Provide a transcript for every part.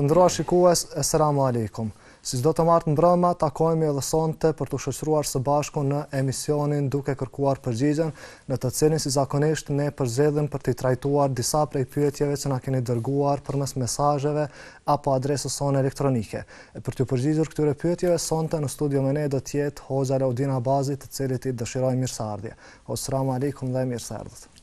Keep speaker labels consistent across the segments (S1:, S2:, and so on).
S1: Të nderuar shikues, Eselamu Alejkum. Si çdo të martë mbrëma, takohemi edhe sonte për t'u shoqëruar së bashku në emisionin Duke kërkuar përgjigjen, në të cilin si zakonisht ne përzgjedhim për t'i trajtuar disa prej pyetjeve që na keni dërguar përmes mesazheve apo adresës sonë elektronike. E për t'ju përgjigjur këtyre pyetjeve, sonte në studio me ne do të jetë Hoxha Alaudin Abazi, të cilit i dëshirojmë mirëseardhje. Hoxhë Selamu Alejkum dhe
S2: mirë se erdhët.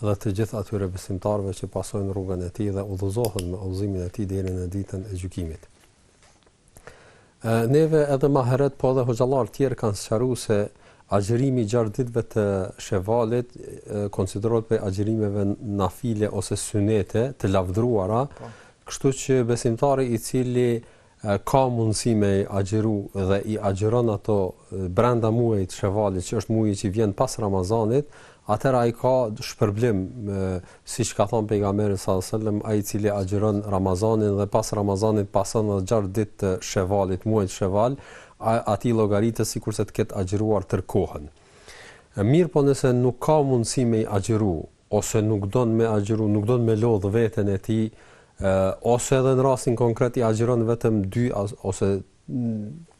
S2: dhe të gjithë atyre besimtarëve që pasojnë rrugën e tij dhe udhëzohen me udhëzimin e tij deri në ditën e gjykimit. Ë, neve edhe ma heret, po edhe hoxhallarë tjerë kanë sqaru se agjërimi gjashtë ditëve të shevalit konsiderohet prej agjërimeve nafile ose synete të lavdruara, po. kështu që besimtari i cili ka mundësi me i agjëru dhe i agjëron ato brenda muajit të Shevalit, që është muaji që vjen pas Ramazanit, atëherë ai ka shpërblim, siç ka thënë pejgamberi sallallahu alajhi wasallam, ai i cili agjëron Ramazanin dhe pas Ramazanit pason edhe gjashtë ditë të Shevalit, muajit Sheval, atij llogaritet sikurse të ketë agjëruar tërë kohën. Mirëpo nëse nuk ka mundësi me i agjëru, ose nuk don me agjëru, nuk don me lodh veten e tij, ë ose edhe në rastin konkret i agjëron vetëm 2 ose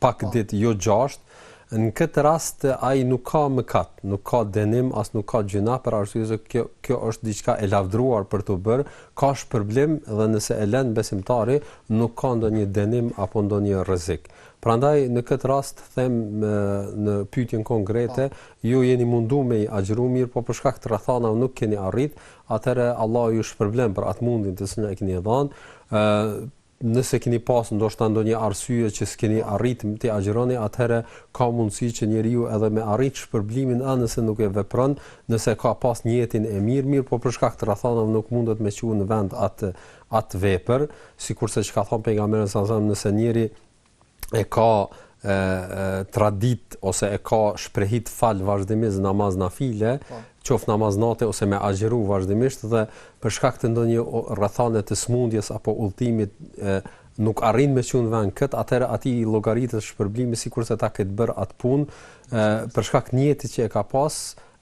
S2: pak po. ditë, jo 6, në këtë rast ai nuk ka mëkat, nuk ka dënim, as nuk ka gjynah për arsye se kjo kjo është diçka e lavdëruar për t'u bërë, ka shpërblim dhe nëse e lën besimtari, nuk ka ndonjë dënim apo ndonjë rrezik. Prandaj në këtë rast them në pyetjen konkrete, Ju jeni mundu me i agjëru mirëpo për shkak të rrethanave nuk keni arrit, atëherë Allahu ju shpërblen për atë mundin të cilën e keni dhënë, ë nëse keni pas ndoshta ndonjë arsye që s'keni arrit t'i agjëroni, atëherë ka mundësi që njeriu edhe me arrit shpërblimin ë nëse nuk e vepron, nëse ka pas nijetin e mirë, mirëpo për shkak të rrethanave nuk mundet me çu në vend atë atë vepër, sikurse ç'ka thanë pejgamberi sallallahu alajhi wasallam nëse njeri e ka e, e traditë ose e ka shprehi të falë vazhdimisht namaz nafile, po. qoftë namaz nate ose me agjëru vazhdimisht dhe për shkak të ndonjë rrethane të smundjes apo udhëtimit nuk arrin me çu në vend kët, atëherë atij i llogaritet shpërblimi sikurse ta ketë bërë atë punë për shkak të nijetit që e ka pas,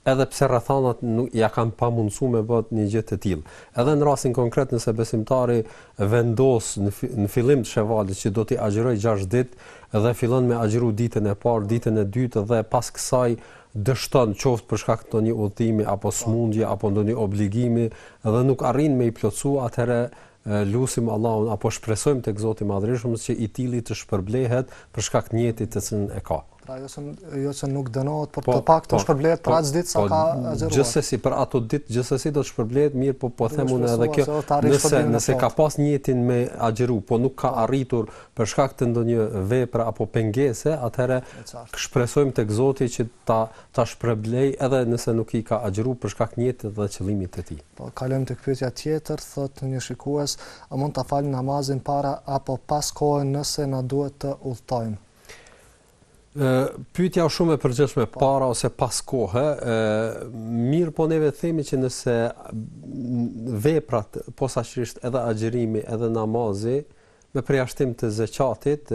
S2: edhe pse rrethanat ia kanë pamundësuar me bë një gjë të tillë. Edhe në rastin konkret nëse besimtari vendos në fillim të Shevalit që do t'i agjërojë 6 ditë dhe fillon me agjëru ditën e parë, ditën e dytë dhe pas kësaj dështon qoftë për shkak të ndonjë udhëtimi apo sëmundje apo ndonjë obligimi dhe nuk arrin me i plotësu, atëherë Lusim Allahun apo shpresojmë tek Zoti i Madhërishëm që i tili të shpërblehet për shkak të nijetit të cilin e ka.
S1: Pra jo se jo se nuk dënohet, por po, të paktën po, shpërblehet për po, atë ditë sa ka agjëruar.
S2: Gjithsesi për ato ditë gjithsesi do të shpërblehet, mirëpo po them unë edhe kjo, nëse nëse ka pas nijetin me agjëru, po nuk ka arritur për shkak të ndonjë vepre apo pengese, atëherë shpresojmë tek Zoti që ta ta shpërblejë edhe nëse nuk i ka agjëru për shkak të nijetit dhe qëllimit të tij.
S1: Po, kalojmë tek pyetja tjetër, thotë një shikues, a mund ta fal namazin para apo pas kohe nëse na duhet të udhëtojmë?
S2: Pyetja është shumë e përgjithshme, po. para ose pas kohe, mirëpo neve themi që nëse veprat, posaçërisht edhe agjërimi, edhe namazi, Me përjashtim të zeqatit,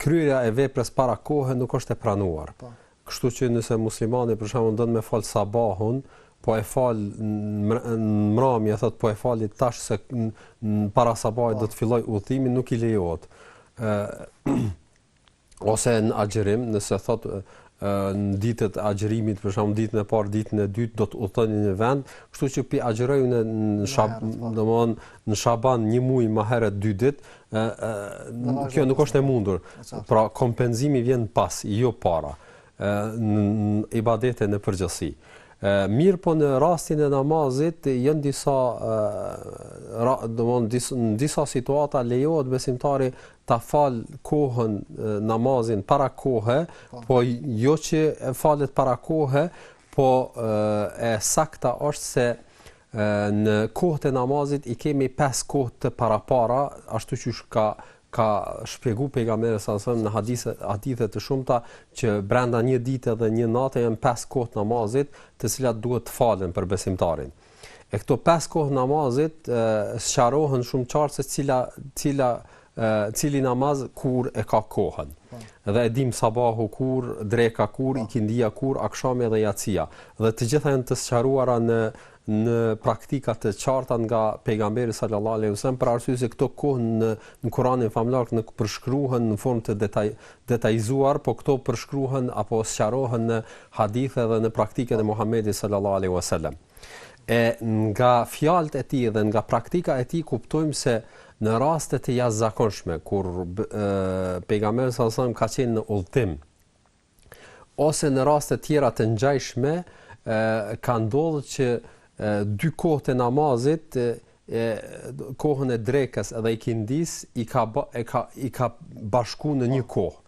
S2: kryerja e veprës para kohe nuk është e pranuar. Po. Kështu që nëse muslimani për shembull don me fal sabahun, po e fal në mramje, thotë po e fali tash se para sabahit po. do të filloj udhtimin, nuk i lejohet. ë ose në agjërim, nëse thotë në ditët e agjërimit, për shembull ditën e parë, ditën e dytë do të udhëtoj në një vend, kështu që po i agjëroj në në shab, po. domthon në Shaban një muaj më herët dy ditë, ë ë kjo nuk është e mundur. Pra kompenzimi vjen pas, jo para. ë në ibadete në përgjithësi. ë mirëpo në rastin e namazit janë disa ë domthon disa, disa situata lejohet besimtari ta fal kohën namazin para kohe, po, po jo që falet para kohe, po e sakta është se në kohët e namazit i kemi pesë kohë të parapara, ashtu qysh ka shpjegu pejgamberi sa sa në hadithe hadithe të shumta që brenda një dite dhe një nate janë pesë kohë të namazit, të cilat duhet të falen për besimtarin. E këto pesë kohë të namazit sqarohen shumë qartë se cila cila cili namaz kur e ka kohën. Po. Dhe e dimë sabahu kur, dreka kur, po. ikindia kur, akshami dhe jacia. Dhe të gjitha janë të sqaruara në në praktika të qarta nga pejgamberi sallallahu alaihi wasallam për arsye se këto kohë në në Kur'anin famëlartë nuk përshkruhen në formë të detaj detajizuar, po këto përshkruhen apo sqarohen në hadithe dhe në praktikën e Muhammedit sallallahu alaihi wasallam. E nga fjalët e tij dhe nga praktika e tij kuptojmë se në raste të jashtëzakonshme kur pejgamberi sallallahu alaihi wasallam ka qenë në udhtim ose në raste të tjera të ngjashme, ka ndodhur që dy kohët e namazit e kohën e drekës edhe ikindis i ka e ka i ka bashku në një kohë.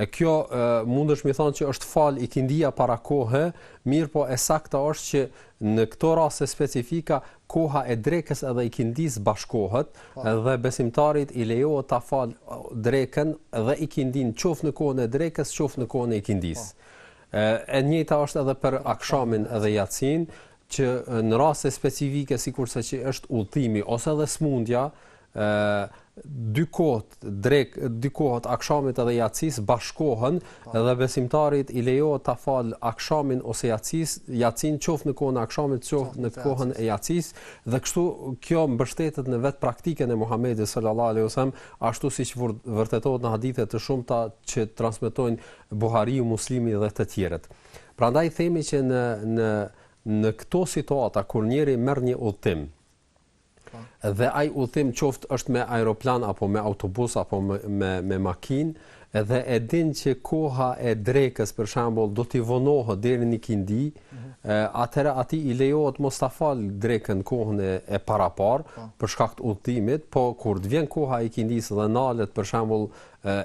S2: E kjo e, mundesh mi thonë që është fal ikindia para kohë, mirë po e sakta është që në këto raste specifika koha e drekës edhe ikindis bashkohet po. dhe besimtarit i lejohet ta fal drekën dhe ikindin qoftë në kohën e drekës, qoftë në kohën e ikindis. Po. E, e njëjta është edhe për akshamin edhe jacin, që në raste specifike sikurse që është udhëtimi ose edhe sëmundja, ë dy kohët drek dy kohët akshamit edhe jacis bashkohen pa. Po. dhe besimtarit i lejohet ta fal akshamin ose jacis jacin qoftë në kohën e akshamit qoftë në kohën e jacis dhe kështu kjo mbështetet në vet praktikën e Muhamedit sallallahu alaihi wasallam ashtu siç vërtetohet në hadithe të shumta që transmetojnë Buhariu Muslimi dhe të tjerët Prandaj themi që në në në këto situata kur njeri merr një udhtim po. dhe ai udhtim qoftë është me aeroplan apo me autobus apo me me, me makinë, edhe e din që koha e drekës për shembull do t'i vonohet deri në ikindi, mm -hmm. atëra atij i lejohet mos ta fal drekën kohën e, e parapar pa. Po. për shkak të udhëtimit, po kur të vjen koha e ikindis dhe nalet për shembull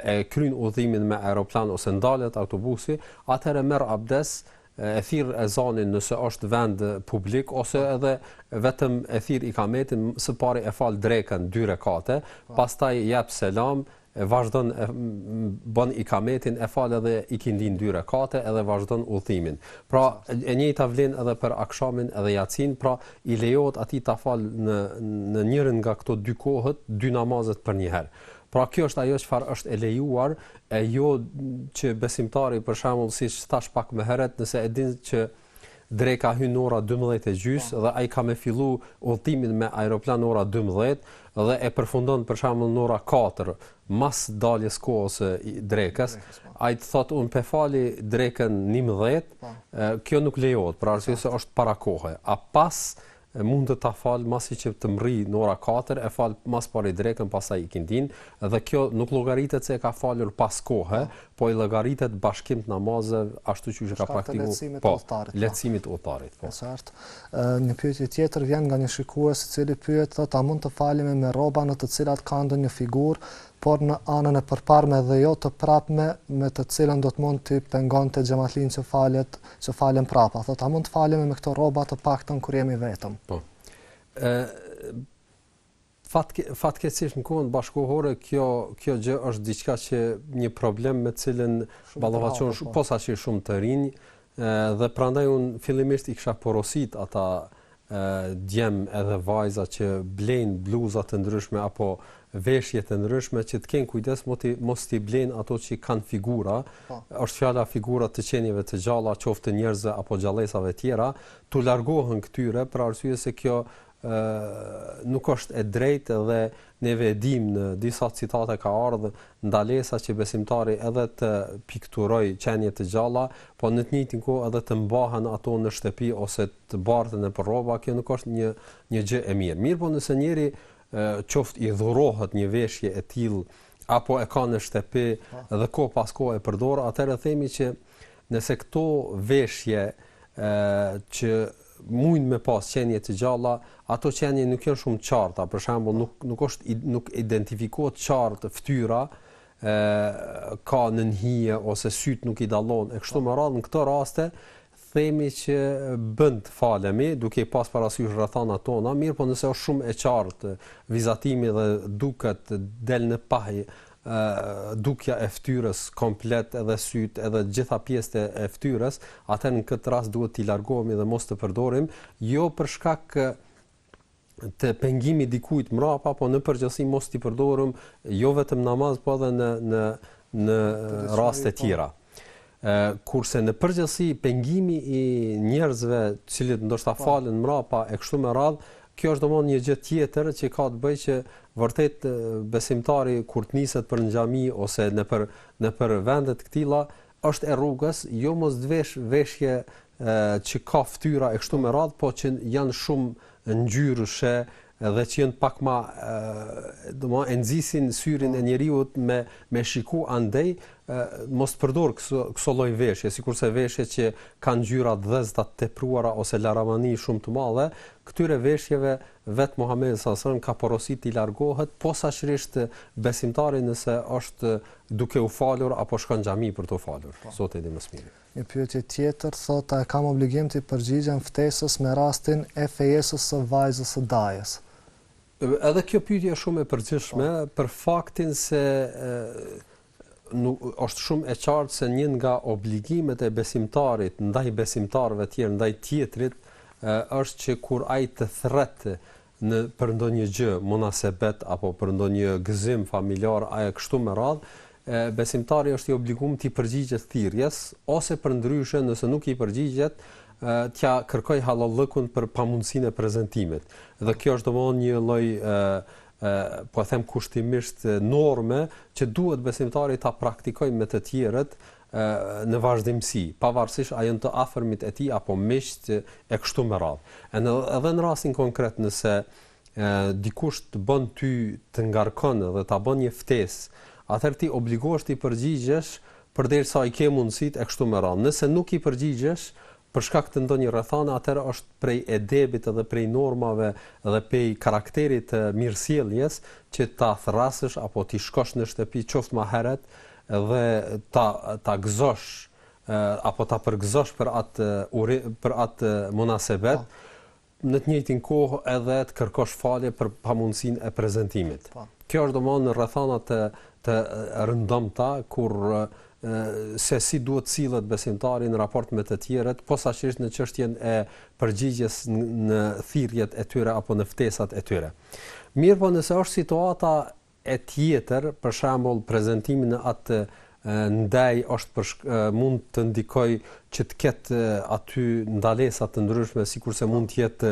S2: e kryen udhëtimin me aeroplan ose ndalet autobusi, Atëherë merr abdes e thirr ezanin nëse është vend publik ose po. edhe vetëm e thirr ikametin, së pari e fal drekën dy rekate, po. pastaj jep selam, vazhdon e bën ikametin, e fal edhe ikindin dy rekate edhe vazhdon udhëtimin. Pra e njëjta vlen edhe për akshamin edhe jacin, pra i lejohet atij ta fal në në njërën nga këto dy kohët, dy namazet përnjëherë. Pra kjo është ajo çfarë është e lejuar, e jo që besimtari për shembull siç thash pak më herët, nëse e din që dreka hyn ora 12 e gjys po. dhe ai ka me fillu udhëtimin me aeroplan ora 12 dhe e përfundon për shembull në ora 4 mas daljes kohës së drekës, po. ai të thotë un pe fali drekën 11, po. kjo nuk lejohet, për arsye se është para kohe. A pas e mundet ta fal masi që të mrri në ora katër, e fal mas pari drekën pastaj ikindin, dhe kjo nuk llogaritet se e ka falur pas kohe, po, po i llogaritet bashkim i namazeve ashtu siç e ka praktikuar. Për shkak të lehtësimit të po, udhëtarit. Po, lehtësimit të udhëtarit.
S1: Po. Qartë. Një pyetje tjetër vjen nga një shikues i cili pyet thotë a mund të falemi me rroba në të cilat ka ndonjë figurë por në anën e përparme dhe jo të prapme me të cilën do të mund t'i pengonte xhamatlinë që falet, që falen prapa. Thotë, a mund të falemi me këto rroba të paktën kur jemi vetëm?
S2: Po. Ë fatke, fatkeqësisht në kohën bashkëkohore kjo kjo gjë është diçka që një problem me të cilën ballafaqohen shumë posaçërisht shumë të rinj Dhe prandaj unë fillimisht i kisha porosit ata djem edhe vajza që blejnë bluza të ndryshme apo veshje të ndryshme që të kenë kujdes mos t'i blejnë ato që kanë figura. Po. Është fjala figura të qenieve të gjalla, qoftë njerëzve apo gjallesave të tjera, t'u largohen këtyre për arsye se kjo nuk është e drejtë dhe ne e dimë në disa citate ka ardhë ndalesa që besimtari edhe të pikturojë qenie të gjalla, po në të njëjtin kohë edhe të mbahen ato në shtëpi ose të barten nëpër rroba, kjo nuk është një një gjë e mirë. Mirëpo nëse njeriu qoftë i dhurohet një veshje e tillë apo e ka në shtëpi dhe kohë pas kohë e përdor, atëherë themi që Nëse këto veshje që mund me pas qenie të gjalla, ato qenie nuk janë shumë të qarta, për shembull nuk nuk është nuk identifikohet qartë fytyra, ë ka nën hije ose sytë nuk i dallon e kështu me radhë në këto raste themi që bën të falemi duke pas parasysh rrethanat tona, mirëpo nëse është shumë e qartë vizatimi dhe duket del në pah dukja e fytyrës komplet edhe sytë edhe gjitha pjesët e fytyrës, atëherë në këtë rast duhet t'i largohemi dhe mos të përdorim, jo për shkak të pengimit dikujt mrapa, po në përgjithësi mos t'i përdorim jo vetëm në namaz, po edhe në në në raste tjera. kurse në përgjithësi pengimi i njerëzve të cilët ndoshta po. falen mrapa e kështu me radhë, kjo është domethënë një gjë tjetër që ka të bëjë që vërtet besimtari kur të niset për në xhami ose nëpër nëpër vende të këtilla është e rrugës, jo mos të veshë veshje që ka ftyra e kështu me radhë, po që janë shumë ngjyrëshe dhe që janë pak më do të thonë nxisin syrin e njeriut me me shiku andej mos të përdor këso këso lloj veshje, sikurse veshje që kanë ngjyra të ndezta të tepruara ose laramani shumë të madhe, këtyre veshjeve vetë Muhamedi alejhi selam ka porositë t'i largohet posaçërisht besimtari nëse është duke u falur apo shkon në xhami për t'u falur. Po. Zoti e di më së miri.
S1: Një pyetje tjetër, thotë, a e kam obligim t'i përgjigjem ftesës me rastin e fejesës së vajzës së dajës?
S2: Edhe kjo pyetje është shumë e përgjithshme për faktin se është shumë e qartë se një nga obligimet e besimtarit ndaj besimtarëve të tjerë, ndaj tjetrit, është që kur ai të thrret në për ndonjë gjë munasebet apo për ndonjë gëzim familjar a e kështu me radhë, besimtari është i obliguar t'i përgjigjet thirrjes ose përndryshe nëse nuk i përgjigjet t'ia kërkojë hallallëkun për pamundësinë e prezentimit. Dhe kjo është domethënë një lloj ë ë po e them kushtimisht norme që duhet besimtari ta praktikojë me të tjerët, në vazhdimësi, pavarësisht a janë të afërmit e tij apo miqtë e kështu me radhë. Edhe në rastin konkret nëse dikush të bën ty të ngarkon dhe ta bën një ftesë, atëherë ti obligohesh t'i përgjigjesh përderisa i ke mundësitë e kështu me radhë. Nëse nuk i përgjigjesh, për shkak të ndonjë rrethane atëherë është prej edebit edhe prej normave dhe prej karakterit të mirësjelljes që ta thërrasësh apo t'i shkosh në shtëpi qoftë ma heret dhe ta ta gëzosh apo ta përgëzosh për atë uri për atë munasebet po. në të njëjtin kohë edhe të kërkosh falje për pamundësinë e prezantimit. Po. Kjo është domethënë në rrethana të të rëndomta kur se si duhet të sillet besimtari në raport me të tjerët, posaçërisht në çështjen e përgjigjes në thirrjet e tyre apo në ftesat e tyre. Mirpo nëse është situata e tjetër për shembull prezantimi në atë ndej është mund të ndikojë që të ketë aty ndalesa të ndryshme sikurse mund të jetë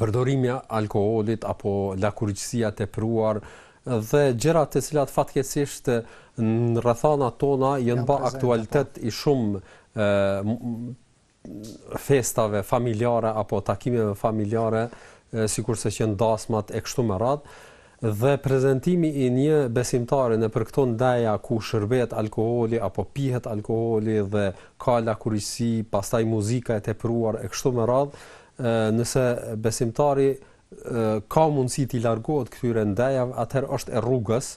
S2: përdorimi i alkoolit apo lakuriqësia e tepruar dhe gjëra të cilat fatkeqësisht në rrethanat tona janë ba aktualitet i shumë festave familjare apo takimeve familjare sikurse që janë dasmat e kështu me radhë dhe prezantimi i një besimtari nëpër këto ndeja ku shërbehet alkooli apo pihet alkooli dhe ka lakuriqësi, pastaj muzika e tepruar e kështu me radhë, nëse besimtari ka mundësi t'i largohet këtyre ndejave, atëherë është e rrugës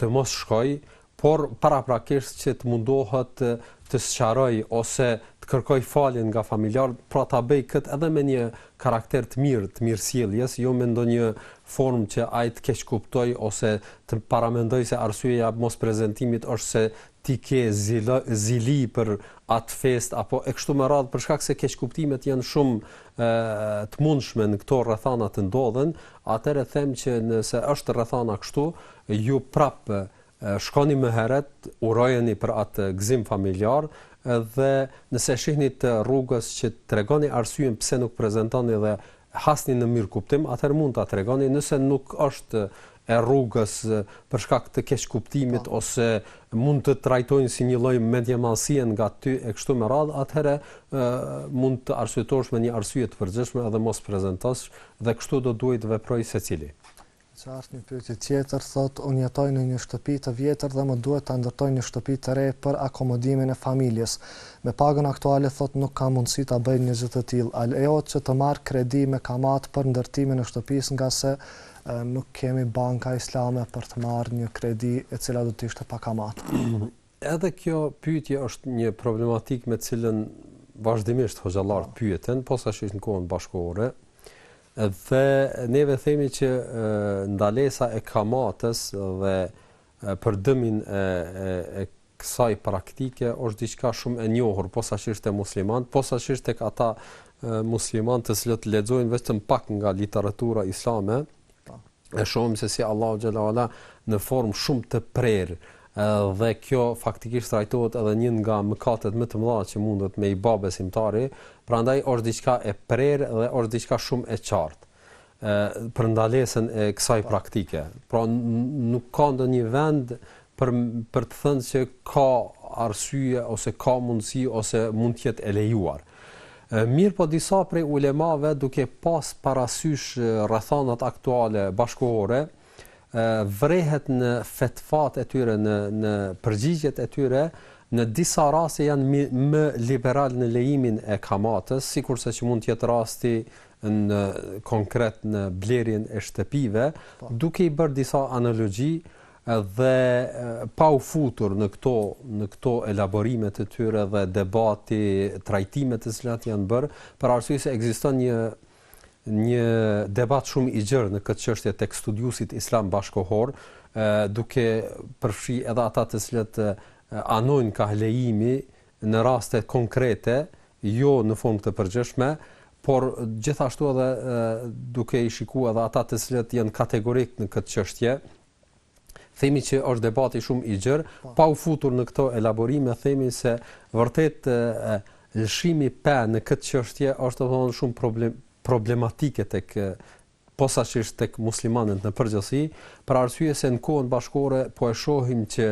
S2: të mos shkojë por paraprakisht që të mundohet të sqarojë ose të kërkojë faljen nga familjarët, pra ta bëjë këtë edhe me një karakter të mirë, të mirësjelljes, jo me ndonjë formë që ai të keqkuptojë ose të paramendojë se arsyeja e mosprezantimit është se ti ke zilo, zili për atë festë apo e kështu me radhë për shkak se keqkuptimet janë shumë e, të mundshme në këto rrethana të ndodhen, atëherë them që nëse është rrethana kështu, ju prap shkoni më herët, urojeni për atë gëzim familjar dhe nëse shihni të rrugës që tregoni arsyen pse nuk prezantoni dhe hasni në mirëkuptim, atëherë mund ta tregoni nëse nuk është e rrugës për shkak të keqkuptimit po. ose mund të trajtojnë si një lloj mendjemadhësie nga ty e kështu me radhë, atëherë mund të arsyetohesh me një arsye të përgjithshme edhe mos prezantosh dhe kështu do duhet të veprojë secili.
S1: Qartë. Një pyetje tjetër, thotë, Unë jetoj në një shtëpi të vjetër dhe më duhet ta ndërtoj një shtëpi të re për akomodimin e familjes. Me pagën aktuale, thotë, nuk kam mundësi ta bëj një gjë të tillë. A lejohet që të marr kredi me kamatë për ndërtimin e shtëpisë ngase nuk kemi banka islame për të marrë një kredi e cila do të ishte pa kamatë?
S2: Edhe kjo pyetje është një problematikë me të cilën vazhdimisht hoxhallarët pyeten, posaçërisht në kohën bashkëkohore. Dhe neve themi që ndalesa e kamatës dhe për dëmin e, e, e kësaj praktike është diçka shumë e njohur posaçërisht te muslimanët, posaçërisht tek ata muslimanë të cilët lexojnë vetëm pak nga literatura islame, e shohim se si Allahu xhelle ue ala në formë shumë të prerë dhe kjo faktikisht trajtohet edhe një nga mëkatet më të mëdha që mundet me i ba besimtari, prandaj është diçka e prerë dhe është diçka shumë e qartë për ndalesën e kësaj praktike. Pra nuk ka ndonjë vend për për të thënë se ka arsye ose ka mundësi ose mund të jetë e lejuar. Mirëpo disa prej ulemave duke pas parasysh rrethanat aktuale bashkëkohore, vërehet në fetfat e tyre në në përgjigjet e tyre në disa raste janë më liberalë në lejimin e kamatës, sikurse që mund të jetë rasti konkret në blerjen e shtëpive, duke i bërë disa analogji, Dhe pa u futur në këto në këto elaborime të tyre dhe debate, trajtime të cilat janë bërë, për arsye se ekziston një një debat shumë i gjerë në këtë çështje tek studiuesit islamë bashkëkohorë, duke përfshi edhe ata të cilët anojnë kah lejimi në raste konkrete, jo në formë të përgjithshme, por gjithashtu edhe duke i shiku edhe ata të cilët janë kategorikë në këtë çështje, themi që është debati shumë i gjerë, pa u futur në këto elaborime, themi se vërtet lëshimi pe në këtë çështje është do të thotë shumë problem problematike tek posaçërisht tek muslimanët në përgjithësi, për arsye se në kohën bashkëkohore po e shohim që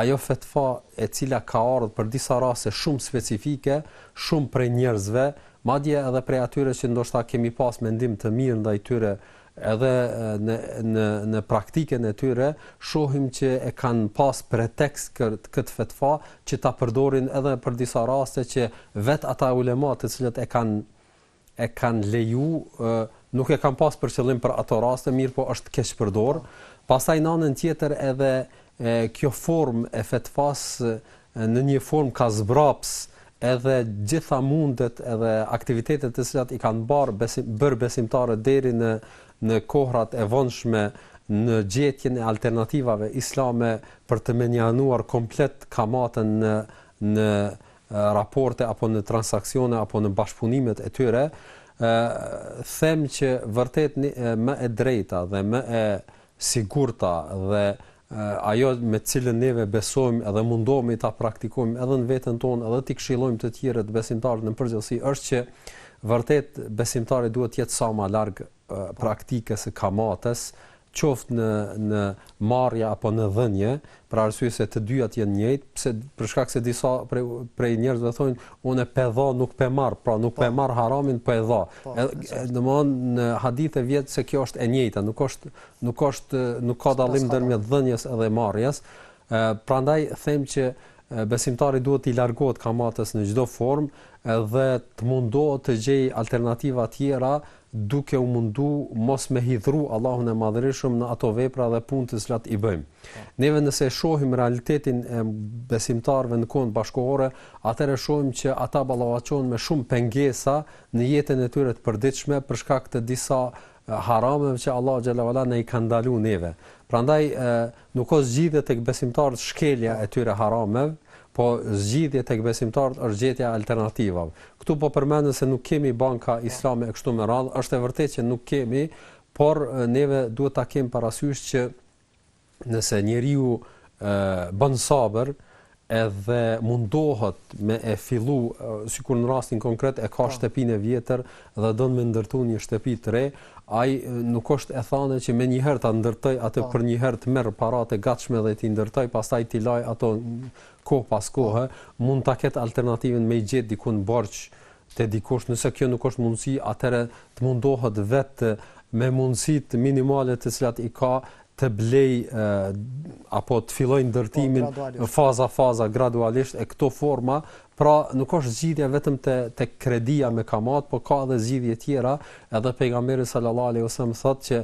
S2: ajo fetva e cila ka ardh për disa raste shumë specifike, shumë prej njerëzve, madje edhe prej atyre që ndoshta kemi pas mendim të mirë ndaj tyre, edhe në në në praktikën e tyre shohim që e kanë pas pretekst këtë këtë fetva që ta përdorin edhe për disa raste që vetë ata ulemat të cilët e kanë e kanë leju, nuk e kanë pas për qëllim për ato raste, mirëpo është keqpërdor. Pastaj në anën tjetër edhe kjo formë e fetfas në një formë ka zbraps edhe gjitha mundet edhe aktivitetet të cilat i kanë ba besim, bërë besimtarët deri në në kohrat e vonshme në gjetjen e alternativave islame për të mënjanuar komplet kamatën në në raporte apo në transaksione apo në bashkëpunimet e tyre, ë them që vërtet më e drejta dhe më e sigurta dhe ajo me të cilën neve besojmë edhe mundohemi ta praktikojmë edhe në veten tonë edhe t'i këshillojmë të tjerët besimtarët në përgjithësi është që vërtet besimtari duhet të jetë sa më larg praktikës së kamates, qoftë në në marrje apo në dhënie, për arsye se të dyjat janë njëjtë, pse për shkak se disa prej prej njerëzve thonë, unë pe jap nuk pe marr, pra nuk po. pe marr haramin, po e jap. Po, Domthon në hadithe vjen se kjo është e njëjta, nuk është nuk është nuk ka dallim ndërmjet dhënies dhe marrjes. Ë prandaj them që besimtari duhet t'i largohet kamates në çdo formë dhe të mundohet të gjejë alternativa tjera duke u mundu mos me hidhru Allahun e Madhërishëm në ato vepra dhe punë të cilat i bëjmë. Po. Neve nëse e shohim realitetin e besimtarëve në kohën bashkohore, atëherë shohim që ata ballafaqohen me shumë pengesa në jetën e tyre të përditshme për shkak të disa harameve që Allahu xhelle ue ala na i ka ndalu neve. Prandaj Nuk o zgjidhje tek besimtarët shkelja e atyre harameve, po zgjidhje tek besimtarët është gjetja e alternativave. Këtu po përmendet se nuk kemi banka islame e kështu me radhë, është e vërtetë që nuk kemi, por neve duhet ta kemë parasysh që nëse njeriu bën sabër edhe mundohet me e fillu, sikur në rastin konkret e ka po. shtëpinë e vjetër dhe don me ndërtu një shtëpi të re, ai nuk është e thanë që menjëherë ta ndërtojë atë po. përnjëherë të marrë paratë e gatshme dhe t'i ndërtojë, pastaj t'i lajë ato kohë pas po. kohë, mund ta ketë alternativën me i gjet dikun borxh te dikush, nëse kjo nuk është mundësi, atëherë të mundohet vetë me mundësitë minimale të cilat i ka të blejë apo të fillojë ndërtimin
S1: po, gradualisht.
S2: faza faza gradualisht e këto forma pra nuk është zgjidhja vetëm te te kredia me kamatë por ka edhe zgjidhje tjera edhe pejgamberi sallallahu alaihi wasallam thotë që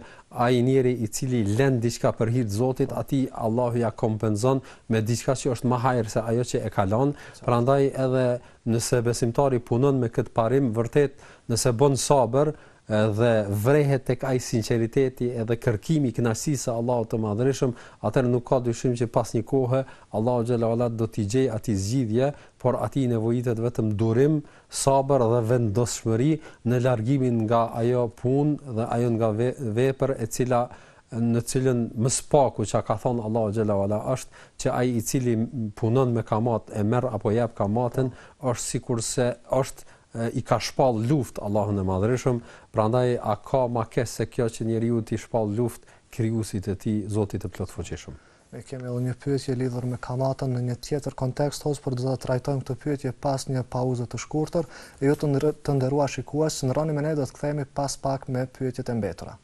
S2: ai njeri i cili lën diçka për hir të Zotit po. atij Allahu ia kompenson me diçka që është më hajër se ajo që e ka lënë prandaj edhe nëse besimtari punon me këtë parim vërtet nëse bën sabër dhe vrehet tek ai sinqeriteti dhe kërkimi i kënaqësisë së Allahut të Madhërishëm, atëherë nuk ka dyshim që pas një kohe Allahu xhelle ue ala do t'i gjejë atij zgjidhje, por atij i nevojitet vetëm durim, sabër dhe vendosmëri në largimin nga ajo punë dhe ajo nga vepër e cila në të cilën më së paku çka ka thënë Allahu xhelle ue ala është që ai i cili punon me kamatë e merr apo jep kamatën është sikurse është i ka shpall luftë Allahut të Madhërishëm, prandaj a ka ma keq se kjo që njeriu t'i shpall luftë Krijuesit të tij, Zotit të Plotfuqishëm.
S1: Ne kemi edhe një pyetje lidhur me kamatën në një tjetër kontekst hoxhë, por do ta trajtojmë këtë pyetje pas një pauze të shkurtër. E ju të nderuar shikues, qëndroni me ne do të kthehemi pas pak me pyetjet e mbetura.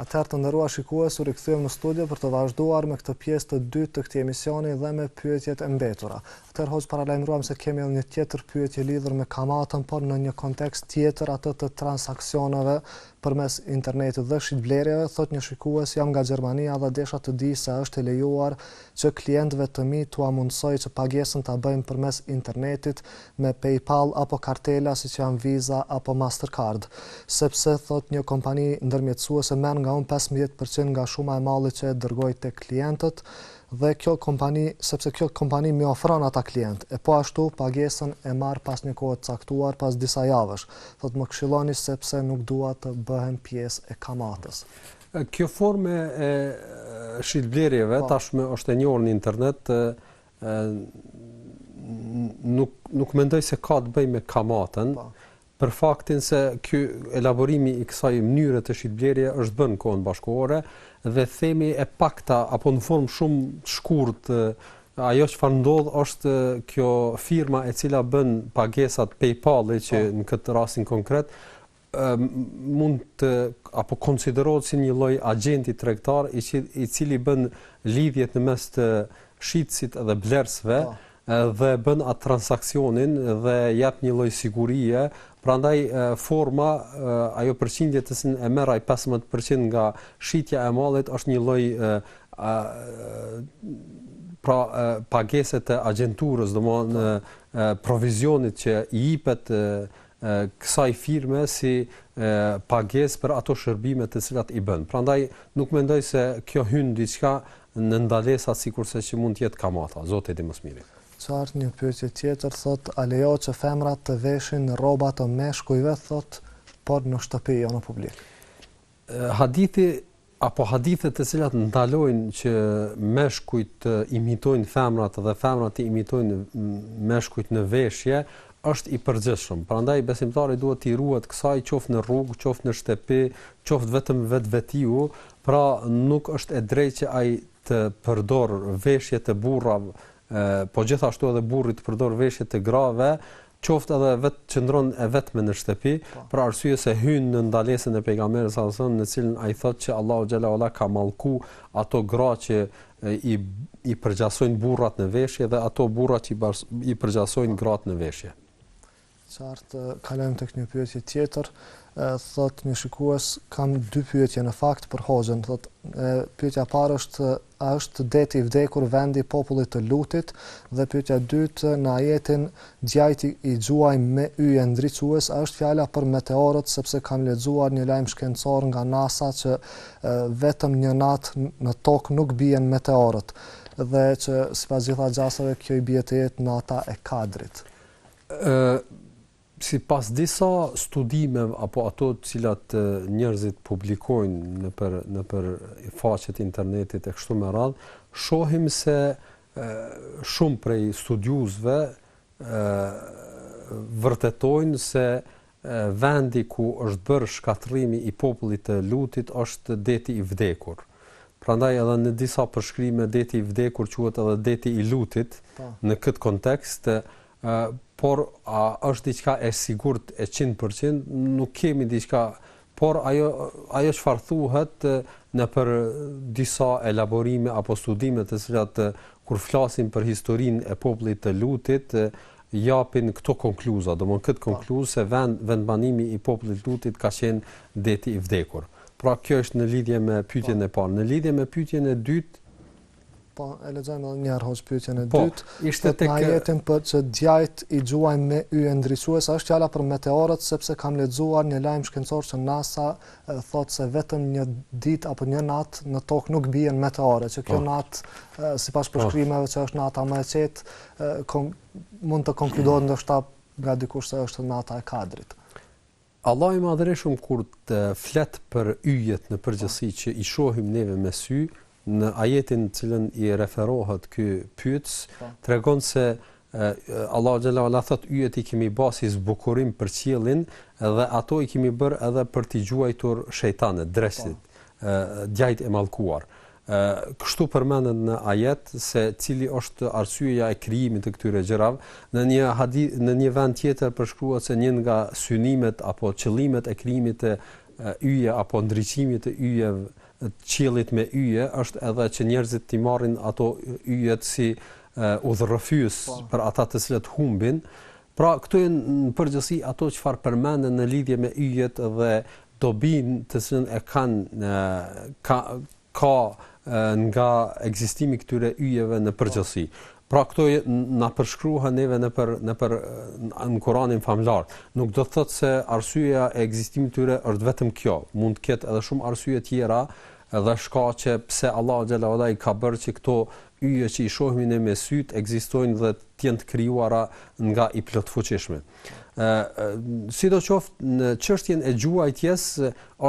S1: Atëherë të nderuar shikues, u rikthyem në studio për të vazhduar me këtë pjesë të dytë të këtij emisioni dhe me pyetjet e mbetura. Atëherë hoxhë paralajmëruam se kemi edhe një tjetër pyetje lidhur me kamatën, por në një kontekst tjetër atë të transaksioneve përmes internetit dhe shitblerjeve, thotë një shikues jam nga Gjermania dhe desha të di se është e lejuar që klientëve të mi t'ua mundësoj që pagesën ta bëjnë përmes internetit me PayPal apo kartela siç janë Visa apo Mastercard. Sepse, thotë një kompani ndërmjetësuese merr nga unë pesëmbëdhjetë për qind nga shuma e mallit që e dërgoj tek klientët dhe kjo kompani, sepse kjo kompani m'i ofron ata klientë, e po ashtu pagesën e marr pas një kohe të caktuar, pas disa javësh. Thotë më këshilloni sepse nuk dua të bëhem pjesë e kamatës.
S2: Kjo formë e shitblerjeve po. tashmë është e njohur në internet ë nuk nuk mendoj se ka të bëjë me kamatën po. për faktin se ky elaborimi i kësaj mënyre të shitblerje është bërë në kohën bashkëkohore dhe themi e pakta apo në formë shumë të shkurt ajo çfarë ndodh është kjo firma e cila bën pagesat PayPal-i që po. në këtë rastin konkret mund të apo konsiderohet si një lloj agjenti tregtar i cili i cili bën lidhjet në mes të shitësit dhe blerësve po. dhe bën atë transaksionin dhe jep një lloj sigurie, prandaj forma ajo përqindje të cilën e merr ai 15% nga shitja e mallit është një lloj a pra pagesë të agjenturës, domthonë po. provizionit që i jepet kësaj firme si pagesë për ato shërbime të cilat i bën. Prandaj nuk mendoj se kjo hyn diçka në ndalesa sikurse që mund të jetë kamata. Zoti e di më së miri.
S1: Qartë një pyetje tjetër thotë a lejohet që femrat të veshin rroba të meshkujve thotë por në shtëpi jo në publik.
S2: Hadithi Apo hadithet të cilat ndalojnë që meshkujt të imitojnë femrat dhe femrat të imitojnë meshkujt në veshje, është i përgjithshëm. Prandaj besimtari duhet t'i ruhet kësaj qoftë në rrugë, qoftë në shtëpi, qoftë vetëm vetvetiu, pra nuk është e drejtë që ai të përdor veshje të burrave, po gjithashtu edhe burri të përdor veshje të grave, qoftë edhe vetë qëndron e vetme në shtëpi, po. për arsye se hyn në ndalesën e pejgamberit alejhi selam në të cilën ai thotë që Allahu xhele ue ala ka mallku ato gra që i i përgjasojnë burrat në veshje dhe ato burra që i përgjasojnë gratë në veshje.
S1: Qartë, kalojmë tek një pyetje tjetër. Thotë një shikues, kam dy pyetje në fakt për hoxhën. Thotë, e, pyetja e parë është a është deti i vdekur vendi i popullit të Lutit dhe pyetja e dytë në ajetin djajti i gjuajmë me yje ndriçues a është fjala për meteorët sepse kam lexuar një lajm shkencor nga NASA që e, vetëm një natë në tokë nuk bien meteorët dhe që sipas gjitha gjasave kjo i bie të jetë nata e Kadrit.
S2: Ë, Sipas disa studimeve apo ato të cilat njerëzit publikojnë nëpër nëpër faqet e internetit e kështu me radhë, shohim se shumë prej studiuesve vërtetojnë se vendi ku është bërë shkatërrimi i popullit të Lutit është deti i vdekur. Prandaj edhe në disa përshkrime deti i vdekur quhet edhe deti i Lutit
S1: po.
S2: në këtë kontekst Ë, por a është diçka e sigurt e 100%? Nuk kemi diçka, por ajo ajo çfarë thuhet nëpër disa elaborime apo studime të cilat kur flasin për historinë e popullit të Lutit, japin këto konkluza, domethënë këtë po. konkluzë se vend, vendbanimi i popullit lutit ka qenë deti i vdekur. Pra kjo është në lidhje me pytjen e parë. Në lidhje me pytjen e dytë,
S1: Po, e lexojmë edhe një herë hoxhë pyetjen e
S2: po,
S1: dytë.
S2: Po, ishte
S1: tek ajeti për po, që djajt i gjuajmë me yje ndriçues, a është fjala për meteorët sepse kam lexuar një lajm shkencor që NASA thotë se vetëm një ditë apo një natë në tokë nuk bien meteore, që kjo
S2: po.
S1: natë sipas po. përshkrimeve që është nata më e qetë, mund të konkludohet ndoshta nga dikush se është nata e kadrit.
S2: Allahu i Madhërishëm kur flet për yjet në përgjithësi që i shohim neve me sy, në ajetin të cilën i referohet ky pyetës,
S1: po.
S2: tregon se Allahu xhele ue ala thotë yjet i kemi bë si zbukurim për qiellin dhe ato i kemi bërë edhe për t'i gjuajtur shejtanët, dreqit, po. djajt e mallkuar. E kështu përmendet në ajet se cila është arsyeja e krijimit të këtyre gjërave. Në një hadith, në një vend tjetër përshkruhet se një nga synimet apo qëllimet e krijimit të yje apo ndriçimit të yjeve të qiellit me yje është edhe që njerëzit t'i marrin ato yjet si udhërrëfyes
S1: po.
S2: për ata të cilët humbin Pra, këtu janë në përgjithësi ato çfarë përmenden në lidhje me yjet dhe dobinë të cilën e kanë ka ka nga ekzistimi i këtyre yjeve në përgjithësi. Pra këto na përshkruhen neve në për në për në Kur'anin famëlartë. Nuk do të thotë se arsyeja e ekzistimit të tyre është vetëm kjo. Mund të ketë edhe shumë arsye tjera dhe shkaqe pse Allahu xhele ue ala i ka bërë që këto yje që i shohim ne me sy të ekzistojnë dhe të jenë të krijuara nga i plotfuqishmi. Ë sidoqoftë në çështjen e gjuajtjes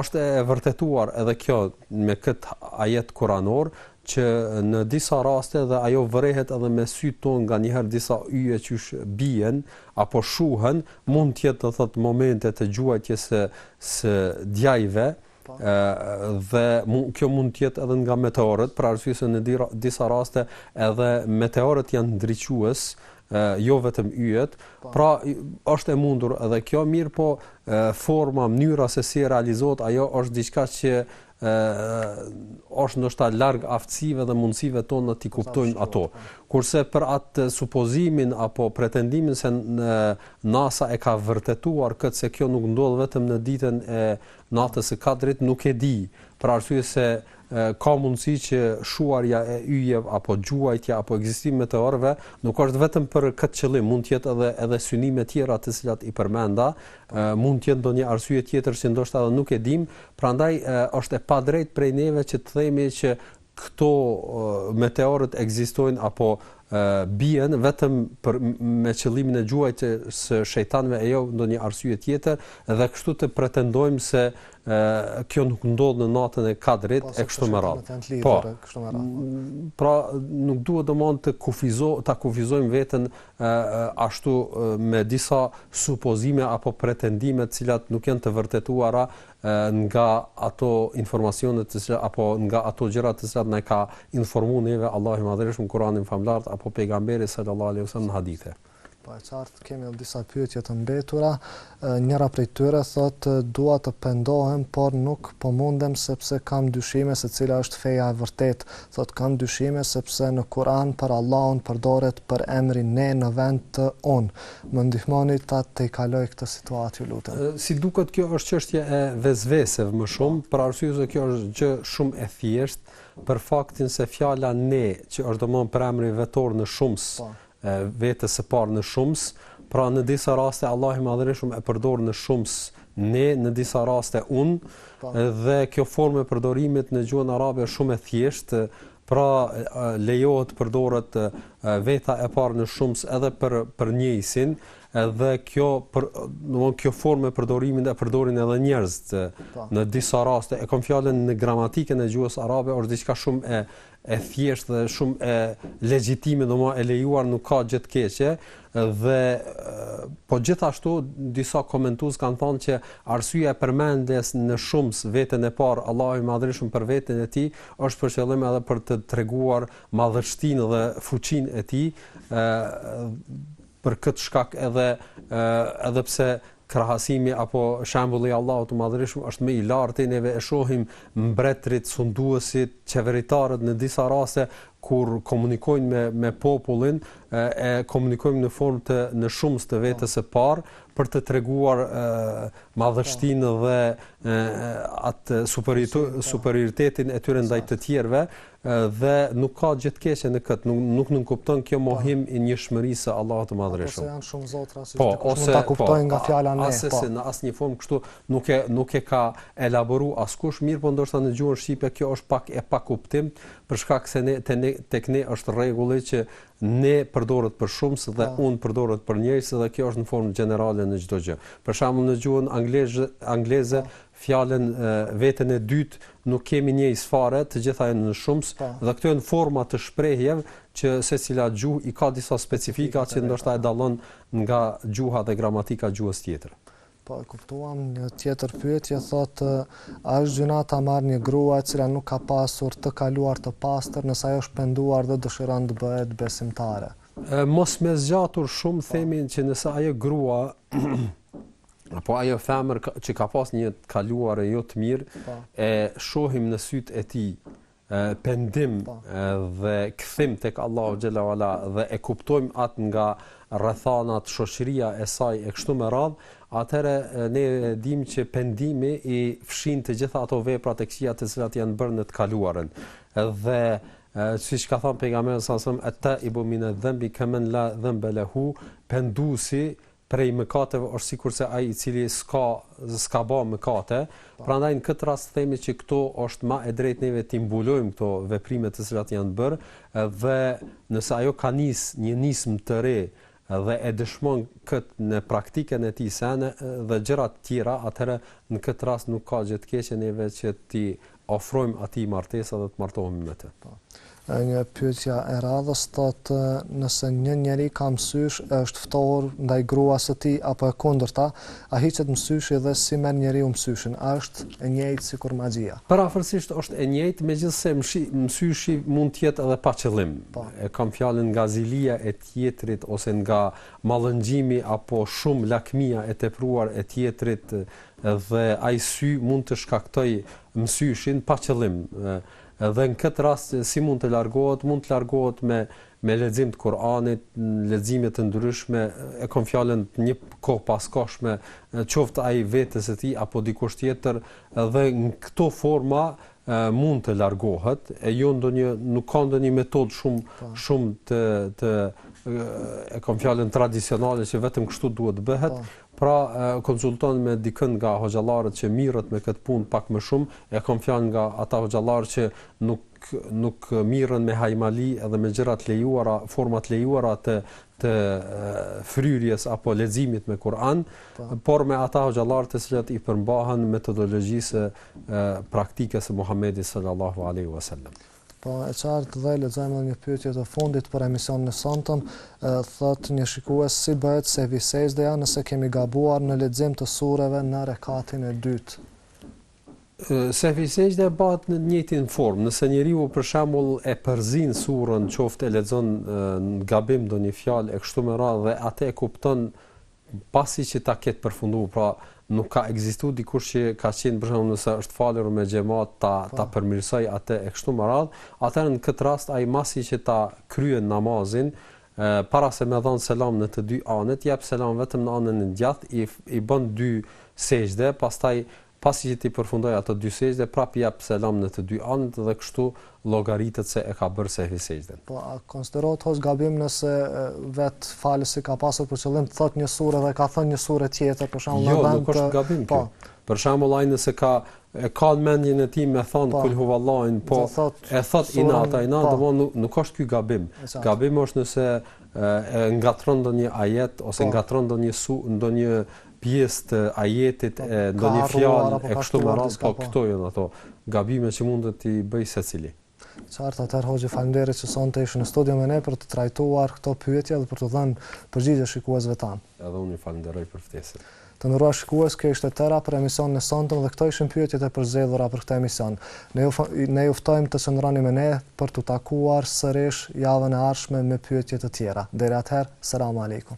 S2: është e vërtetuar edhe kjo me kët ajet kuranor që në disa raste dhe ajo vërehet edhe me sytë tanë nganjëherë disa yje që bien apo shuhen mund të jetë domethënë momente të gjuajtjes së, së djajve dhe kjo mund të jetë edhe nga meteorët, për arsye se në disa raste edhe meteorët janë ndriçues, jo vetëm yjet.
S1: Po.
S2: Pra është e mundur edhe kjo mirë, po forma, mënyra se si realizohet ajo është diçka që ë është ndoshta larg aftësive dhe mundësive tona ti kuptojmë ato. Po. Kurse për atë supozimin apo pretendimin se NASA e ka vërtetuar këtë se kjo nuk ndodh vetëm në ditën e Natës së Kadrit nuk e di, për arsye se ka mundësi që shuarja e yjeve apo gjuajtja apo ekzistimi i meteorëve nuk është vetëm për këtë qëllim, mund të jetë edhe edhe synime tjera të cilat i përmenda, mund të jetë ndonjë arsye tjetër që ndoshta edhe nuk e dimë, prandaj është e padrejtë prej neve që të themi që këto meteorët ekzistojnë apo bien vetëm për me qëllimin e gjuajtjes së shejtanëve e jo ndonjë arsye tjetër dhe kështu të pretendojmë se e, kjo nuk ndodh në natën e kadrit po, e kështu me radhë.
S1: Po, kështu me radhë.
S2: Po. Pra nuk duhet domethënë të kufizo ta kufizojmë veten e, ashtu me disa supozime apo pretendime të cilat nuk janë të vërtetuara nga ato informacione të cilat apo nga ato gjëra të cilat na ka informuar neve Allahu i Madhërishëm në Kur'anin famëlartë apo pejgamberi sallallahu alaihi wasallam në hadithe.
S1: Po e qartë, kemi edhe disa pyetje të mbetura. Njëra prej tyre thotë, dua të pendohem, por nuk po mundem sepse kam dyshime se cila është feja e vërtetë. Thotë, kam dyshime sepse në Kur'an për Allahun përdoret përemri ne në vend të unë. Më ndihmoni ta tejkaloj këtë situatë ju lutem.
S2: Si duket kjo është çështje e vesveseve më shumë, për arsye se kjo është gjë shumë e thjeshtë, për faktin se fjala ne që është domethënë përemri vetor në shumës,
S1: po.
S2: vetës së parë në shumës, pra në disa raste Allahu i Madhërishëm e përdor në shumës ne në disa raste unë
S1: po.
S2: dhe kjo formë e përdorimit në gjuhën arabe është shumë e thjeshtë Pra lejohet të përdoret veta e parë në shumës edhe për për njëjësin, edhe kjo për domethënë kjo formë e përdorimit e përdorin edhe njerëzit po. në disa raste e kam fjalën në gramatikën e gjuhës arabe është diçka shumë e e thjeshtë dhe shumë e legjitime domethënë e lejuar nuk ka gjë të keqe dhe po gjithashtu disa komentues kanë thënë që arsyeja e përmendjes në shumës veten e parë Allahu i madhërishëm për veten e tij është për qëllim edhe për të treguar madhështinë dhe fuqinë e tij, ë për këtë shkak edhe ë edhe pse krahasimi apo shembulli i Allahut të Madhërishëm është më i larti neve e shohim mbretërit, sunduesit, qeveritarët në disa raste kur komunikojnë me me popullin e, e komunikojnë në formë të në shumës të vetës së parë për të treguar madhështinë dhe atë superioritetin e tyre ndaj të tjerëve dhe nuk ka gjë të keqe në këtë, nuk nuk nënkupton kjo mohim i njëshmërisë së Allahut të Madhërishëm.
S1: Ose janë shumë zotra, si
S2: po, ose ta
S1: po, kuptojnë nga fjala ne.
S2: Ose po. se në asnjë formë kështu nuk e nuk e ka elaboru askush, mirëpo ndoshta në gjuhën shqipe kjo është pak e pakuptim, për shkak se ne te ne tek ne është rregulli që Ne përdoret për shumës dhe unë përdoret për njëjës dhe kjo është në formë gjenerale në çdo gjë. Për shembull në gjuhën angleze, angleze fjalën vetën e dytë nuk kemi njëjës fare, të gjitha janë në shumës dhe këto janë forma të shprehjeve që secila gjuhë i ka disa specifika që ndoshta e dallon nga gjuha dhe gramatika e gjuhës tjetër.
S1: Po e kuptuam, një tjetër pyetje thotë, a është gjynah ta marr një grua e cila nuk ka pasur të kaluar të pastër nëse ajo është penduar dhe dëshiron të bëhet besimtare?
S2: Mos me zgjatur shumë themi që nëse ajo grua apo ajo femër që ka pas një të kaluar jo të mirë e shohim në sytë e tij pendim dhe kthim tek Allahu xhel-le ue ala dhe e kuptojmë atë nga rrethanat shoqëria e saj e kështu me radhë atëherë ne e dimë që pendimi i fshin të gjitha ato vepra të këqija të cilat janë bërë në të kaluarën dhe siç ka thënë pejgamberi sal-lallahu alejhi ue sel-lem et-taibu mine dhenbi kemen la dhenbe lehu penduesi prej mëkateve është sikurse ai i cili s'ka s'ka ba mëkate, po. prandaj në këtë rast themi që këtu është ma e drejtë neve t'i mbulojmë këto veprime të cilat janë bërë dhe nëse ajo ka nis një nismë të re dhe e dëshmon këtë në praktikën e tij sene dhe gjëra të tjera, atëherë në këtë rast nuk ka gjë të keqe neve që t'i ofrojmë atij martesa dhe të martohemi me të. Po.
S1: Një pyetje e radhës thotë nëse një njeri ka mësysh e është ftohur ndaj gruas së tij apo e kundërta, a hiqet mësyshi dhe si merr njeriu mësyshin? A është e njëjtë sikur magjia?
S2: Përafërsisht është e njëjtë, megjithëse mësyshi mund të jetë edhe pa qëllim. Po. E kam fjalën nga zilia e tjetrit ose nga mallëngjimi apo shumë lakmia e tepruar e tjetrit dhe ai sy mund të shkaktojë mësyshin pa qëllim dhe në këtë rast si mund të largohet mund të largohet me me lexim të Kur'anit, lexime të ndryshme, e kam fjalën një kohëpaskohshme, qoftë ai vetes e tij apo dikush tjetër dhe në këto forma mund të largohet e jo ndonjë nuk ka ndonjë metodë shumë po. shumë të të e kam fjalën tradicionale që vetëm kështu duhet të bëhet, po. Pra, konsulton me dikënd nga hoxhallarët që mirret me këtë punë pak më shumë, e kam fjalë nga ata hoxhallarë që nuk nuk mirren me hajmali dhe me gjëra të palejuara, forma të lejuara të të fryrjes apo leximit me Kur'an, po. por me ata hoxhallarë të cilët i përmbahen metodologjisë, praktikës së Muhamedit sallallahu alaihi wasallam.
S1: Po, e qartë dhe lexojmë edhe një pyetje të fundit për emisionin e sontëm, thotë një shikues si bëhet sehvi sexhdeja nëse kemi gabuar në lexim të sureve në rekatin e dytë.
S2: Sehvi sexhdeja bëhet në të njëjtën formë, nëse njeriu për shembull e përzien surën qoftë e lexon gabim ndonjë fjalë e kështu me radhë dhe atë e kupton pasi që ta ketë përfundu, pra nuk ka ekzistu dikush që ka qenë për shembull nëse është falur me xhemat ta po. ta përmirësojë atë e kështu me radhë, atëherë në këtë rast ai masi që ta kryen namazin, e, para se me dhan selam në të dy anët, jep selam vetëm në anën e djathtë, i, i bën dy sexhde, pastaj Pasi që t'i përfundojë ato dy sexhde prapë jep selam në të dy anët dhe kështu llogaritet se e ka bërë sehvi sexhden.
S1: Po a konsiderohet hoxhë gabim nëse vetë falësi ka pasur për qëllim të thotë një sure dhe ka thënë një sure tjetër për shembull në vend të
S2: Jo, nuk është gabim
S1: kjo.
S2: Për shembull ai nëse ka e ka në mendjen e tij me thënë
S1: po,
S2: kul huvallahin, po e thot
S1: inna
S2: ata, inna ata,
S1: po.
S2: domethënë nuk është ky gabim. Gabim është nëse e ngatërron ndonjë ajet ose
S1: po.
S2: ngatërron ndonjë su, ndonjë pjesë të ajetit e ndonjë fjalë e kështu me radhë, po këto janë ato gabime që mund t'i bëjë secili.
S1: Qartë, atëherë hoxhë faleminderit që sonte ishit në studio me ne për të trajtuar këto pyetje dhe për të dhënë përgjigje shikuesve tanë.
S2: Edhe unë ju falënderoj për ftesën.
S1: Të nderuar shikues, kjo ishte e tëra për emisionin e sontëm dhe këto ishin pyetjet e përzgjedhura për këtë emision. Ne ju f, ne ju ftojmë të qëndroni me ne për t'u takuar sërish javën e ardhshme me pyetje të tjera. Deri atëherë, selamu
S3: alaikum.